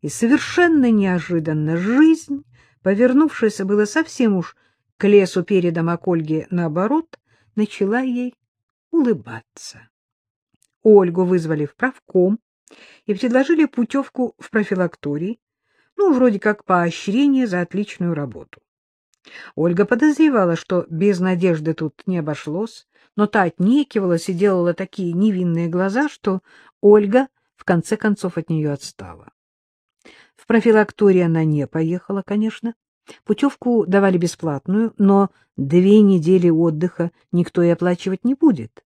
И совершенно неожиданно жизнь, повернувшаяся было совсем уж к лесу передом, а наоборот, начала ей улыбаться. Ольгу вызвали в правком и предложили путевку в профилакторий, ну, вроде как поощрение за отличную работу. Ольга подозревала, что без надежды тут не обошлось, но та отнекивалась и делала такие невинные глаза, что Ольга в конце концов от нее отстала. В профилактории она не поехала, конечно. Путевку давали бесплатную, но две недели отдыха никто и оплачивать не будет.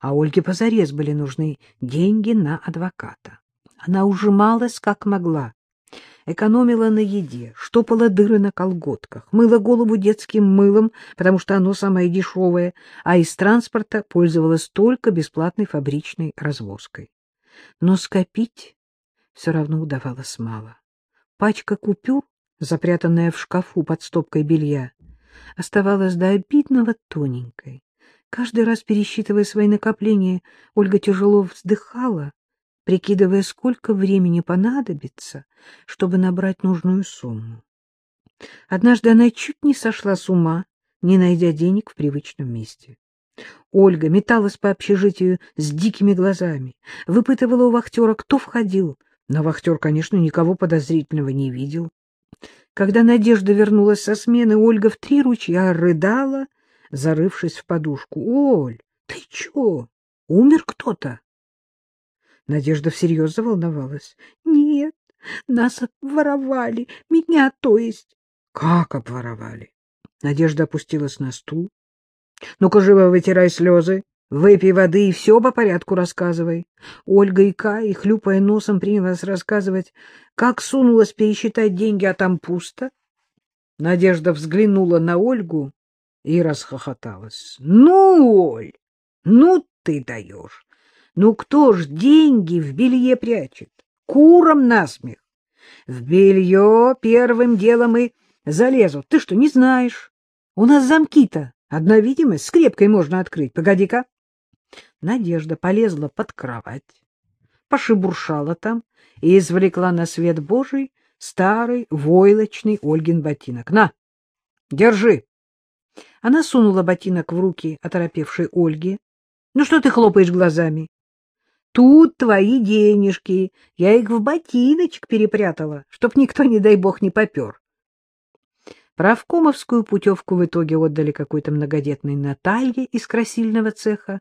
А Ольге позарез были нужны деньги на адвоката. Она ужималась как могла, экономила на еде, штопала дыры на колготках, мыла голову детским мылом, потому что оно самое дешевое, а из транспорта пользовалась только бесплатной фабричной развозкой. Но скопить все равно удавалось мало. Пачка купюр, запрятанная в шкафу под стопкой белья, оставалась до обидного тоненькой. Каждый раз, пересчитывая свои накопления, Ольга тяжело вздыхала, прикидывая, сколько времени понадобится, чтобы набрать нужную сумму. Однажды она чуть не сошла с ума, не найдя денег в привычном месте. Ольга металась по общежитию с дикими глазами, выпытывала у вахтера, кто входил, но вахтер, конечно, никого подозрительного не видел. Когда Надежда вернулась со смены, Ольга в три ручья рыдала, зарывшись в подушку. — Оль, ты чё? Умер кто-то? Надежда всерьез заволновалась. — Нет, нас обворовали, меня, то есть. — Как обворовали? Надежда опустилась на стул. — Ну-ка, живо вытирай слезы, выпей воды и все по порядку рассказывай. Ольга и, хлюпая носом, принялась рассказывать, как сунулась пересчитать деньги, а там пусто. Надежда взглянула на Ольгу и расхохоталась. — Ну, Оль, ну ты даешь! Ну кто ж деньги в белье прячет? Куром насмех. В белье первым делом и залезут. Ты что, не знаешь? У нас замки-то. Одна видимость. Скрепкой можно открыть. Погоди-ка. Надежда полезла под кровать, пошебуршала там и извлекла на свет Божий старый войлочный Ольгин ботинок. На, держи. Она сунула ботинок в руки оторопевшей Ольге. Ну что ты хлопаешь глазами? Тут твои денежки. Я их в ботиночек перепрятала, чтоб никто, не дай бог, не попер. Правкомовскую путевку в итоге отдали какой-то многодетной Наталье из красильного цеха.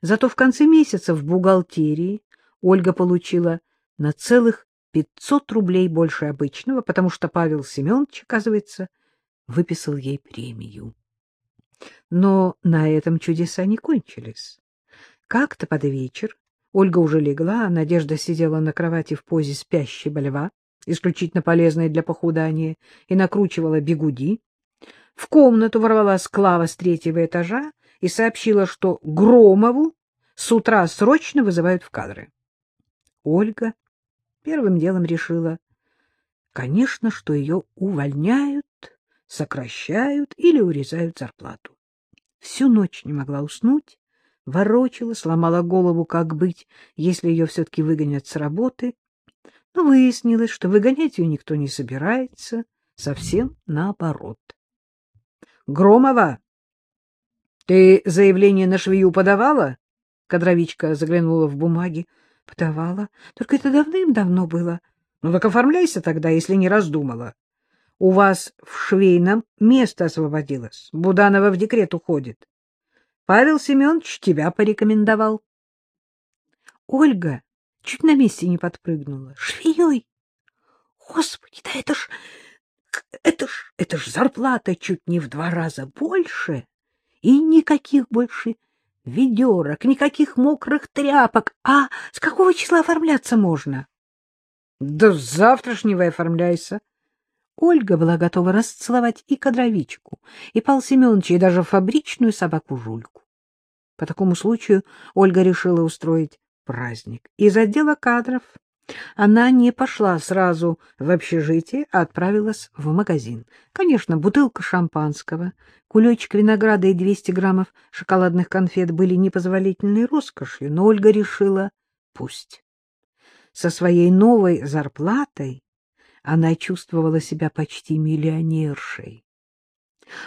Зато в конце месяца в бухгалтерии Ольга получила на целых 500 рублей больше обычного, потому что Павел Семенович, оказывается, выписал ей премию. Но на этом чудеса не кончились. Как-то под вечер Ольга уже легла, а Надежда сидела на кровати в позе спящей болева, исключительно полезной для похудания, и накручивала бегуди. В комнату ворвалась Клава с третьего этажа и сообщила, что Громову с утра срочно вызывают в кадры. Ольга первым делом решила, конечно, что ее увольняют, сокращают или урезают зарплату. Всю ночь не могла уснуть, ворочала, сломала голову, как быть, если ее все-таки выгонят с работы. Но выяснилось, что выгонять ее никто не собирается, совсем наоборот. — Громова, ты заявление на швею подавала? Кадровичка заглянула в бумаги. — Подавала. Только это давным-давно было. — Ну так оформляйся тогда, если не раздумала. У вас в швейном место освободилось. Буданова в декрет уходит. Павел Семенович тебя порекомендовал. Ольга чуть на месте не подпрыгнула. Швеей? Господи, да это ж... Это ж... Это ж зарплата чуть не в два раза больше. И никаких больше ведерок, никаких мокрых тряпок. А с какого числа оформляться можно? Да с завтрашнего оформляйся. Ольга была готова расцеловать и кадровичку, и Пал Семеновича, и даже фабричную собаку Жульку. По такому случаю Ольга решила устроить праздник. Из отдела кадров она не пошла сразу в общежитие, а отправилась в магазин. Конечно, бутылка шампанского, кулечек винограда и 200 граммов шоколадных конфет были непозволительной роскошью, но Ольга решила — пусть. со своей новой зарплатой она чувствовала себя почти миллионершей.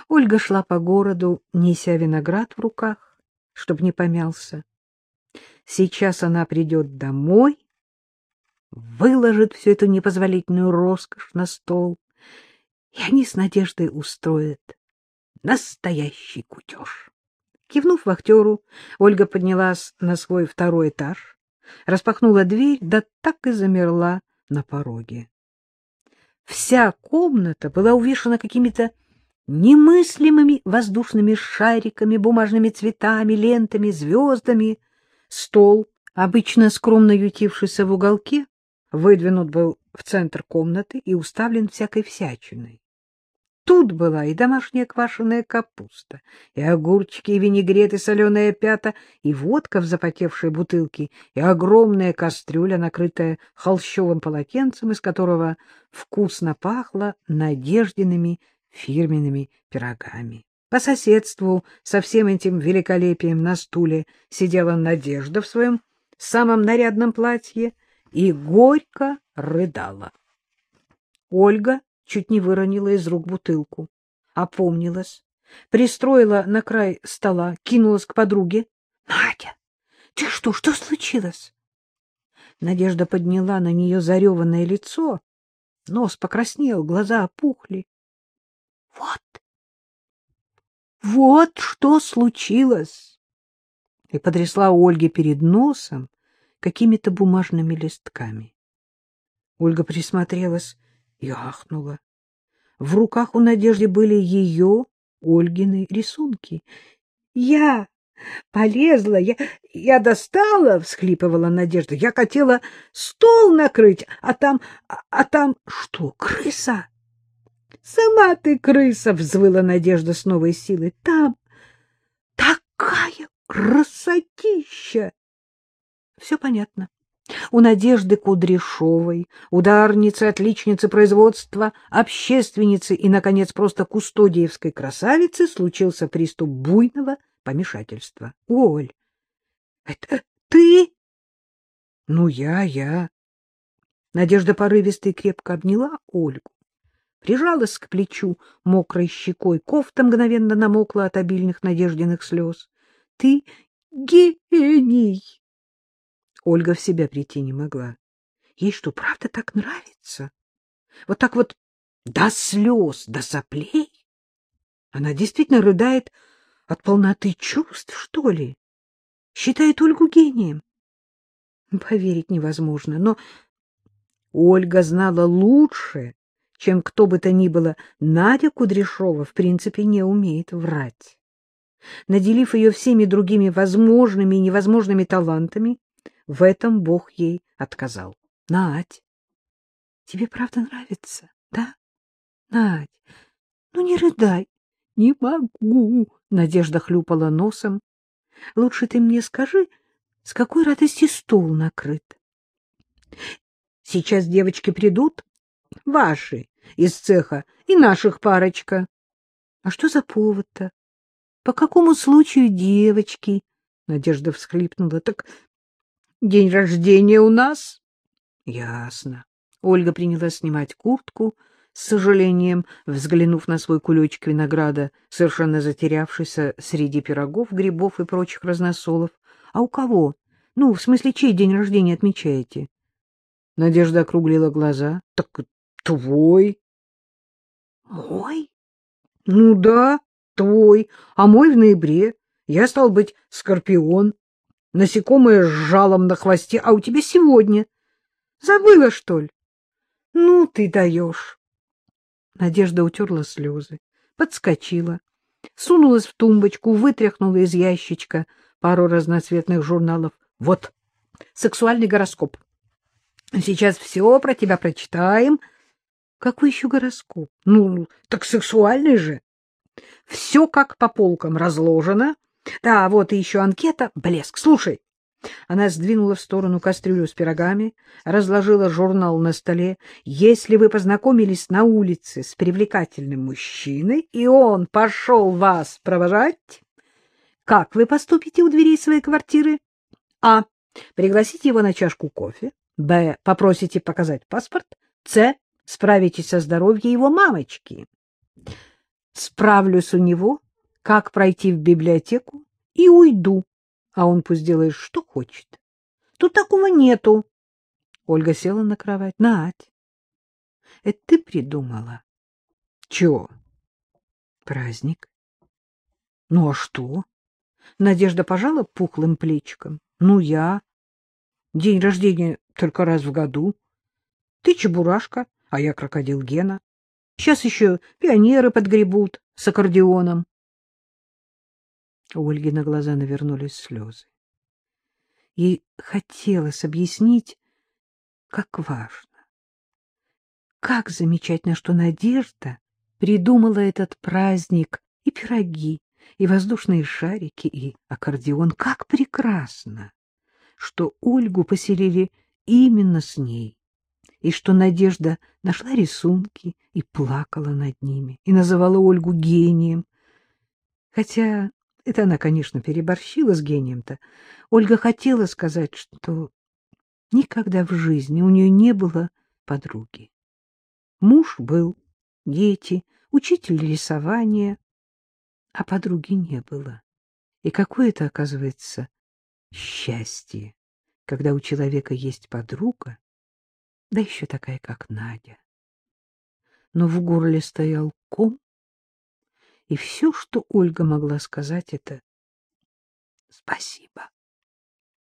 Ольга шла по городу, неся виноград в руках, чтобы не помялся. Сейчас она придет домой, выложит всю эту непозволительную роскошь на стол, и они с Надеждой устроят настоящий кутеж. Кивнув вахтеру, Ольга поднялась на свой второй этаж, распахнула дверь, да так и замерла на пороге. Вся комната была увешана какими-то немыслимыми воздушными шариками, бумажными цветами, лентами, звездами. Стол, обычно скромно ютившийся в уголке, выдвинут был в центр комнаты и уставлен всякой всячиной. Тут была и домашняя квашеная капуста, и огурчики, и винегрет, и соленая пята, и водка в запотевшей бутылке, и огромная кастрюля, накрытая холщовым полотенцем, из которого вкусно пахло надежденными фирменными пирогами. По соседству со всем этим великолепием на стуле сидела Надежда в своем самом нарядном платье и горько рыдала. Ольга чуть не выронила из рук бутылку. Опомнилась, пристроила на край стола, кинулась к подруге. — Надя, ты что, что случилось? Надежда подняла на нее зареванное лицо. Нос покраснел, глаза опухли. — Вот, вот что случилось! И потрясла Ольге перед носом какими-то бумажными листками. Ольга присмотрелась и ахнула. В руках у Надежды были ее, Ольгины, рисунки. — Я полезла, я, я достала, — всхлипывала Надежда. — Я хотела стол накрыть, а там, а, а там что, крыса? — Сама ты крыса, — взвыла Надежда с новой силой. — Там такая красотища! Все понятно. У Надежды Кудряшовой, ударницы, отличницы производства, общественницы и, наконец, просто кустодиевской красавицы случился приступ буйного помешательства. — Оль, это ты? — Ну, я, я. Надежда порывисто и крепко обняла Ольгу, прижалась к плечу мокрой щекой, кофта мгновенно намокла от обильных Надеждиных слез. — Ты гений! Ольга в себя прийти не могла. Ей что, правда так нравится? Вот так вот до слез, до соплей? Она действительно рыдает от полноты чувств, что ли? Считает Ольгу гением? Поверить невозможно, но Ольга знала лучше, чем кто бы то ни было. Надя Кудряшова в принципе не умеет врать. Наделив ее всеми другими возможными и невозможными талантами, в этом Бог ей отказал. — Надь, тебе правда нравится, да? — Надь, ну не рыдай. — Не могу, — Надежда хлюпала носом. — Лучше ты мне скажи, с какой радости стол накрыт. — Сейчас девочки придут, ваши, из цеха, и наших парочка. — А что за повод-то? По какому случаю девочки? Надежда всхлипнула. — Так День рождения у нас? Ясно. Ольга принялась снимать куртку, с сожалением взглянув на свой кулечек винограда, совершенно затерявшийся среди пирогов, грибов и прочих разносолов. А у кого? Ну, в смысле, чей день рождения отмечаете? Надежда округлила глаза. — Так твой. — Мой? — Ну да, твой. А мой в ноябре. Я стал быть скорпион насекомое с жалом на хвосте, а у тебя сегодня. Забыла, что ли? Ну, ты даешь. Надежда утерла слезы, подскочила, сунулась в тумбочку, вытряхнула из ящичка пару разноцветных журналов. Вот, сексуальный гороскоп. Сейчас все про тебя прочитаем. Какой еще гороскоп? Ну, так сексуальный же. Все как по полкам разложено, да, вот и еще анкета. Блеск. Слушай. Она сдвинула в сторону кастрюлю с пирогами, разложила журнал на столе. Если вы познакомились на улице с привлекательным мужчиной, и он пошел вас провожать, как вы поступите у дверей своей квартиры? А. Пригласите его на чашку кофе. Б. Попросите показать паспорт. С. Справитесь со здоровьем его мамочки. Справлюсь у него, как пройти в библиотеку, и уйду, а он пусть делает, что хочет. Тут такого нету. Ольга села на кровать. Надь, это ты придумала? Чего? Праздник. Ну а что? Надежда пожала пухлым плечиком. Ну я. День рождения только раз в году. Ты чебурашка, а я крокодил Гена. Сейчас еще пионеры подгребут с аккордеоном. У Ольги на глаза навернулись слезы. Ей хотелось объяснить, как важно, как замечательно, что Надежда придумала этот праздник и пироги, и воздушные шарики, и аккордеон. Как прекрасно, что Ольгу поселили именно с ней, и что Надежда нашла рисунки и плакала над ними, и называла Ольгу гением. Хотя это она, конечно, переборщила с гением-то. Ольга хотела сказать, что никогда в жизни у нее не было подруги. Муж был, дети, учитель рисования, а подруги не было. И какое это, оказывается, счастье, когда у человека есть подруга, да еще такая, как Надя. Но в горле стоял ком, и все, что Ольга могла сказать, это «спасибо».